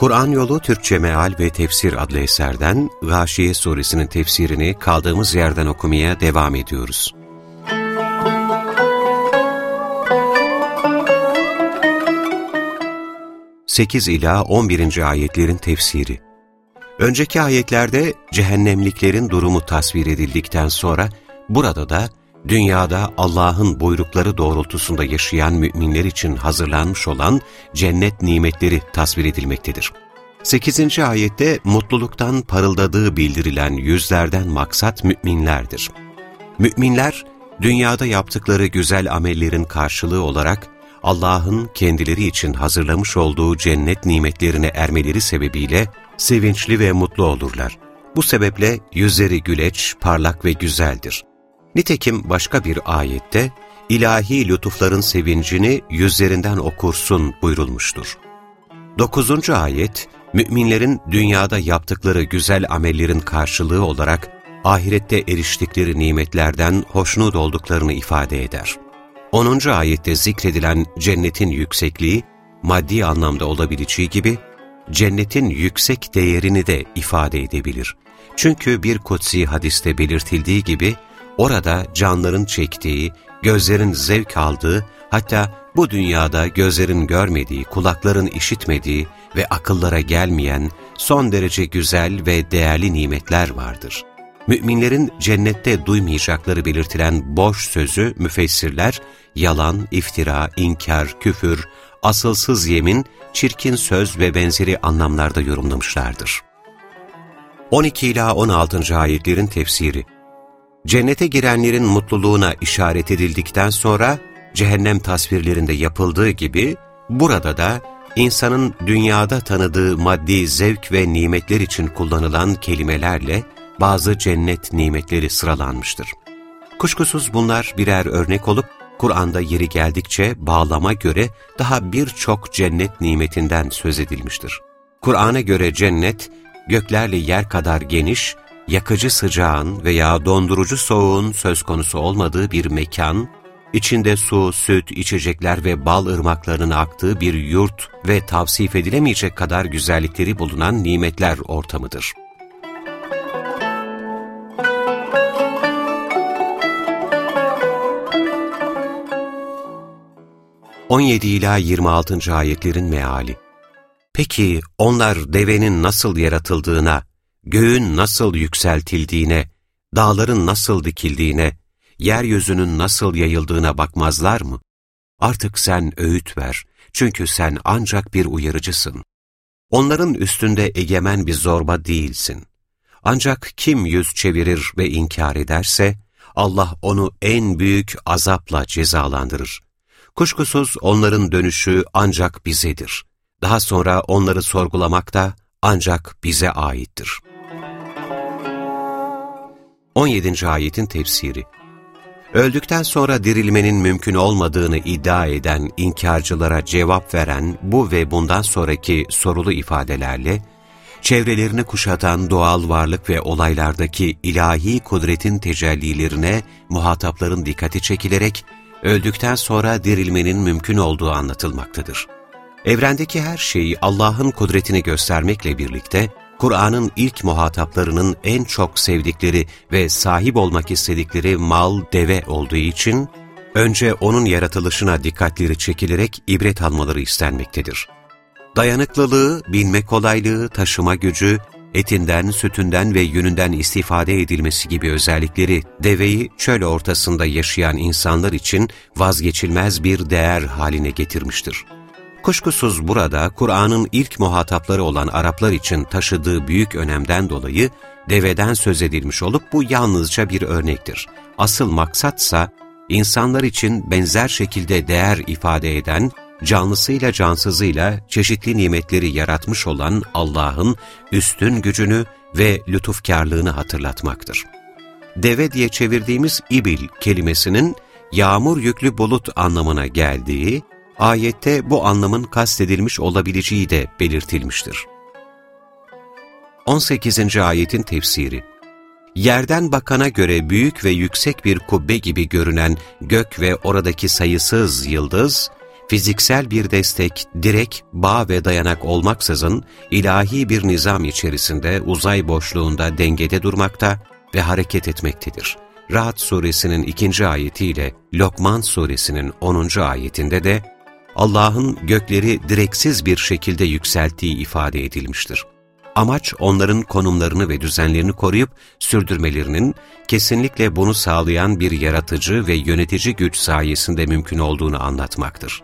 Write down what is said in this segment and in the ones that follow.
Kur'an Yolu Türkçe Meal ve Tefsir adlı eserden Gâşiye suresinin tefsirini kaldığımız yerden okumaya devam ediyoruz. Sekiz ila on birinci ayetlerin tefsiri Önceki ayetlerde cehennemliklerin durumu tasvir edildikten sonra burada da dünyada Allah'ın buyrukları doğrultusunda yaşayan müminler için hazırlanmış olan cennet nimetleri tasvir edilmektedir. 8. ayette mutluluktan parıldadığı bildirilen yüzlerden maksat müminlerdir. Müminler, dünyada yaptıkları güzel amellerin karşılığı olarak Allah'ın kendileri için hazırlamış olduğu cennet nimetlerine ermeleri sebebiyle sevinçli ve mutlu olurlar. Bu sebeple yüzleri güleç, parlak ve güzeldir. Nitekim başka bir ayette, ilahi lütufların sevincini yüzlerinden okursun buyurulmuştur. 9. ayet, müminlerin dünyada yaptıkları güzel amellerin karşılığı olarak ahirette eriştikleri nimetlerden hoşnut olduklarını ifade eder. 10. ayette zikredilen cennetin yüksekliği, maddi anlamda olabileceği gibi, cennetin yüksek değerini de ifade edebilir. Çünkü bir kutsi hadiste belirtildiği gibi, orada canların çektiği, gözlerin zevk aldığı, hatta bu dünyada gözlerin görmediği, kulakların işitmediği ve akıllara gelmeyen son derece güzel ve değerli nimetler vardır. Müminlerin cennette duymayacakları belirtilen boş sözü müfessirler, yalan, iftira, inkar, küfür, asılsız yemin, çirkin söz ve benzeri anlamlarda yorumlamışlardır. 12 ila 16. ayetlerin tefsiri Cennete girenlerin mutluluğuna işaret edildikten sonra, cehennem tasvirlerinde yapıldığı gibi, burada da insanın dünyada tanıdığı maddi zevk ve nimetler için kullanılan kelimelerle bazı cennet nimetleri sıralanmıştır. Kuşkusuz bunlar birer örnek olup, Kur'an'da yeri geldikçe bağlama göre daha birçok cennet nimetinden söz edilmiştir. Kur'an'a göre cennet, göklerle yer kadar geniş, yakıcı sıcağın veya dondurucu soğuğun söz konusu olmadığı bir mekan, içinde su, süt, içecekler ve bal ırmaklarının aktığı bir yurt ve tavsif edilemeyecek kadar güzellikleri bulunan nimetler ortamıdır. On yedi ila 26. ayetlerin meali Peki onlar devenin nasıl yaratıldığına, göğün nasıl yükseltildiğine, dağların nasıl dikildiğine, yeryüzünün nasıl yayıldığına bakmazlar mı? Artık sen öğüt ver, çünkü sen ancak bir uyarıcısın. Onların üstünde egemen bir zorba değilsin. Ancak kim yüz çevirir ve inkar ederse, Allah onu en büyük azapla cezalandırır. Kuşkusuz onların dönüşü ancak bizedir. Daha sonra onları sorgulamak da ancak bize aittir. 17. ayetin tefsiri Öldükten sonra dirilmenin mümkün olmadığını iddia eden inkarcılara cevap veren bu ve bundan sonraki sorulu ifadelerle, çevrelerini kuşatan doğal varlık ve olaylardaki ilahi kudretin tecellilerine muhatapların dikkati çekilerek, öldükten sonra dirilmenin mümkün olduğu anlatılmaktadır. Evrendeki her şeyi Allah'ın kudretini göstermekle birlikte, Kur'an'ın ilk muhataplarının en çok sevdikleri ve sahip olmak istedikleri mal, deve olduğu için, önce onun yaratılışına dikkatleri çekilerek ibret almaları istenmektedir. Dayanıklılığı, binme kolaylığı, taşıma gücü, etinden, sütünden ve yününden istifade edilmesi gibi özellikleri deveyi çöl ortasında yaşayan insanlar için vazgeçilmez bir değer haline getirmiştir. Kuşkusuz burada Kur'an'ın ilk muhatapları olan Araplar için taşıdığı büyük önemden dolayı deveden söz edilmiş olup bu yalnızca bir örnektir. Asıl maksatsa insanlar için benzer şekilde değer ifade eden canlısıyla cansızıyla çeşitli nimetleri yaratmış olan Allah'ın üstün gücünü ve lütufkarlığını hatırlatmaktır. Deve diye çevirdiğimiz ibil kelimesinin yağmur yüklü bulut anlamına geldiği, ayette bu anlamın kastedilmiş olabileceği de belirtilmiştir. 18. ayetin tefsiri Yerden bakana göre büyük ve yüksek bir kubbe gibi görünen gök ve oradaki sayısız yıldız, fiziksel bir destek, direk, bağ ve dayanak olmaksızın ilahi bir nizam içerisinde uzay boşluğunda dengede durmakta ve hareket etmektedir. Rahat suresinin ikinci ayetiyle Lokman suresinin onuncu ayetinde de Allah'ın gökleri direksiz bir şekilde yükselttiği ifade edilmiştir. Amaç onların konumlarını ve düzenlerini koruyup sürdürmelerinin kesinlikle bunu sağlayan bir yaratıcı ve yönetici güç sayesinde mümkün olduğunu anlatmaktır.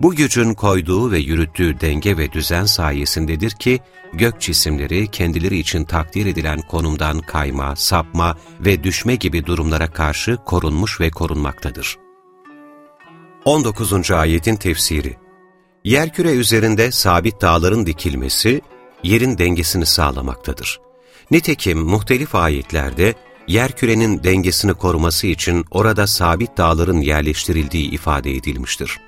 Bu gücün koyduğu ve yürüttüğü denge ve düzen sayesindedir ki, gök cisimleri kendileri için takdir edilen konumdan kayma, sapma ve düşme gibi durumlara karşı korunmuş ve korunmaktadır. 19. Ayetin Tefsiri Yerküre üzerinde sabit dağların dikilmesi, yerin dengesini sağlamaktadır. Nitekim muhtelif ayetlerde, yerkürenin dengesini koruması için orada sabit dağların yerleştirildiği ifade edilmiştir.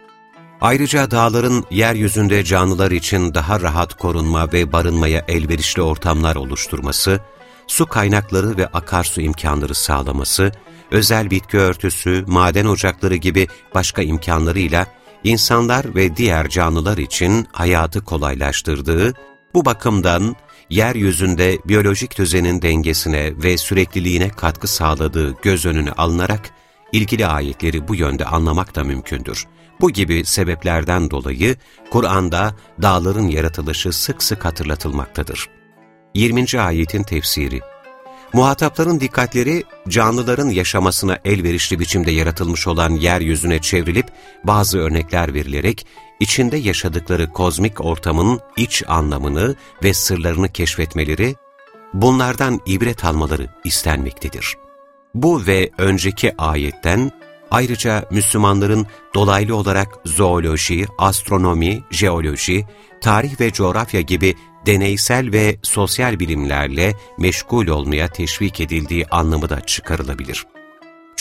Ayrıca dağların yeryüzünde canlılar için daha rahat korunma ve barınmaya elverişli ortamlar oluşturması, su kaynakları ve akarsu imkanları sağlaması, özel bitki örtüsü, maden ocakları gibi başka imkanlarıyla insanlar ve diğer canlılar için hayatı kolaylaştırdığı, bu bakımdan yeryüzünde biyolojik düzenin dengesine ve sürekliliğine katkı sağladığı göz önüne alınarak, ilgili ayetleri bu yönde anlamak da mümkündür. Bu gibi sebeplerden dolayı Kur'an'da dağların yaratılışı sık sık hatırlatılmaktadır. 20. ayetin tefsiri Muhatapların dikkatleri canlıların yaşamasına elverişli biçimde yaratılmış olan yeryüzüne çevrilip bazı örnekler verilerek içinde yaşadıkları kozmik ortamın iç anlamını ve sırlarını keşfetmeleri, bunlardan ibret almaları istenmektedir. Bu ve önceki ayetten Ayrıca Müslümanların dolaylı olarak zooloji, astronomi, jeoloji, tarih ve coğrafya gibi deneysel ve sosyal bilimlerle meşgul olmaya teşvik edildiği anlamı da çıkarılabilir.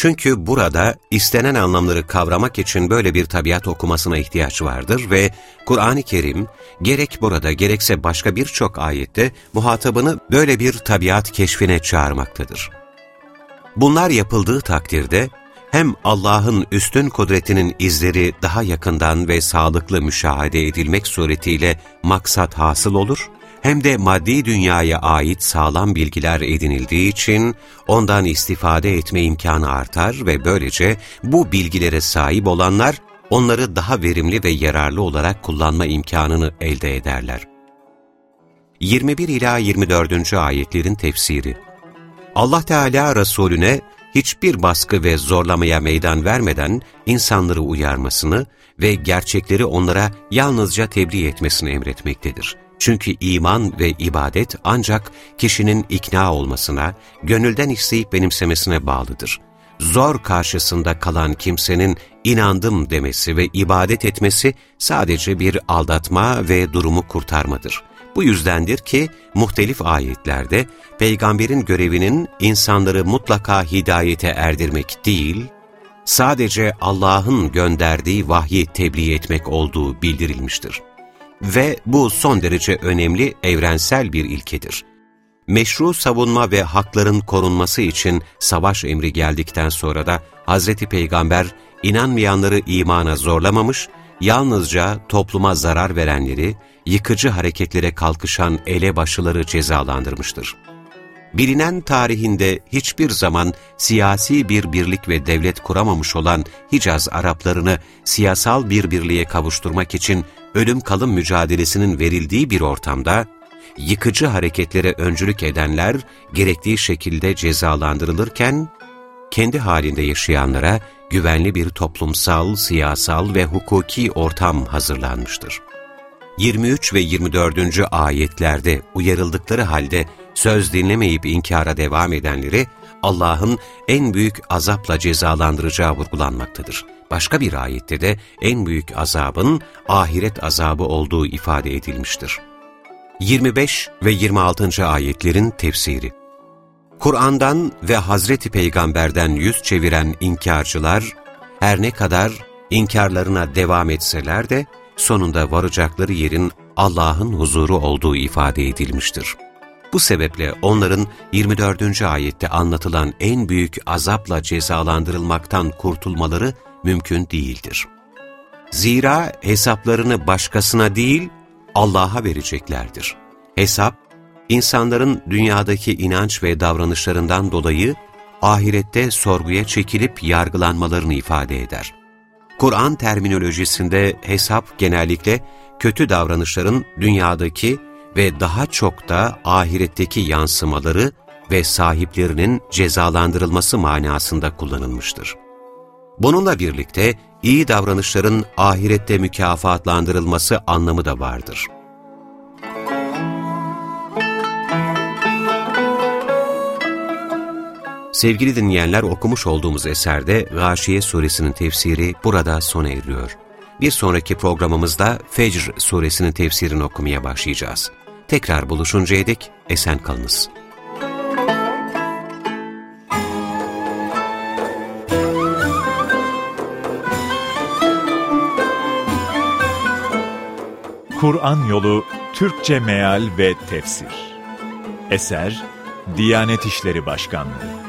Çünkü burada istenen anlamları kavramak için böyle bir tabiat okumasına ihtiyaç vardır ve Kur'an-ı Kerim gerek burada gerekse başka birçok ayette muhatabını böyle bir tabiat keşfine çağırmaktadır. Bunlar yapıldığı takdirde hem Allah'ın üstün kudretinin izleri daha yakından ve sağlıklı müşahede edilmek suretiyle maksat hasıl olur, hem de maddi dünyaya ait sağlam bilgiler edinildiği için ondan istifade etme imkanı artar ve böylece bu bilgilere sahip olanlar onları daha verimli ve yararlı olarak kullanma imkanını elde ederler. 21 ila 24. ayetlerin tefsiri Allah Teala Resulüne hiçbir baskı ve zorlamaya meydan vermeden insanları uyarmasını ve gerçekleri onlara yalnızca tebliğ etmesini emretmektedir. Çünkü iman ve ibadet ancak kişinin ikna olmasına, gönülden isteyip benimsemesine bağlıdır. Zor karşısında kalan kimsenin inandım demesi ve ibadet etmesi sadece bir aldatma ve durumu kurtarmadır. Bu yüzdendir ki muhtelif ayetlerde peygamberin görevinin insanları mutlaka hidayete erdirmek değil, sadece Allah'ın gönderdiği vahyi tebliğ etmek olduğu bildirilmiştir. Ve bu son derece önemli evrensel bir ilkedir. Meşru savunma ve hakların korunması için savaş emri geldikten sonra da Hz. Peygamber inanmayanları imana zorlamamış, yalnızca topluma zarar verenleri, yıkıcı hareketlere kalkışan elebaşıları cezalandırmıştır. Bilinen tarihinde hiçbir zaman siyasi bir birlik ve devlet kuramamış olan Hicaz Araplarını siyasal bir birliğe kavuşturmak için ölüm kalım mücadelesinin verildiği bir ortamda, yıkıcı hareketlere öncülük edenler gerektiği şekilde cezalandırılırken, kendi halinde yaşayanlara güvenli bir toplumsal, siyasal ve hukuki ortam hazırlanmıştır. 23 ve 24. ayetlerde uyarıldıkları halde söz dinlemeyip inkara devam edenleri Allah'ın en büyük azapla cezalandıracağı vurgulanmaktadır. başka bir ayette de en büyük azabın ahiret azabı olduğu ifade edilmiştir. 25 ve 26. ayetlerin tefsiri Kur'an'dan ve Hazreti Peygamber'den yüz çeviren inkarcılar, her ne kadar inkarlarına devam etseler de, sonunda varacakları yerin Allah'ın huzuru olduğu ifade edilmiştir. Bu sebeple onların 24. ayette anlatılan en büyük azapla cezalandırılmaktan kurtulmaları mümkün değildir. Zira hesaplarını başkasına değil, Allah'a vereceklerdir. Hesap, insanların dünyadaki inanç ve davranışlarından dolayı ahirette sorguya çekilip yargılanmalarını ifade eder. Kur'an terminolojisinde hesap genellikle kötü davranışların dünyadaki ve daha çok da ahiretteki yansımaları ve sahiplerinin cezalandırılması manasında kullanılmıştır. Bununla birlikte iyi davranışların ahirette mükafatlandırılması anlamı da vardır. Sevgili dinleyenler okumuş olduğumuz eserde Gâşiye suresinin tefsiri burada sona eriyor. Bir sonraki programımızda Fecr suresinin tefsirini okumaya başlayacağız. Tekrar buluşuncaya dek esen kalınız. Kur'an Yolu Türkçe Meal ve Tefsir Eser Diyanet İşleri Başkanlığı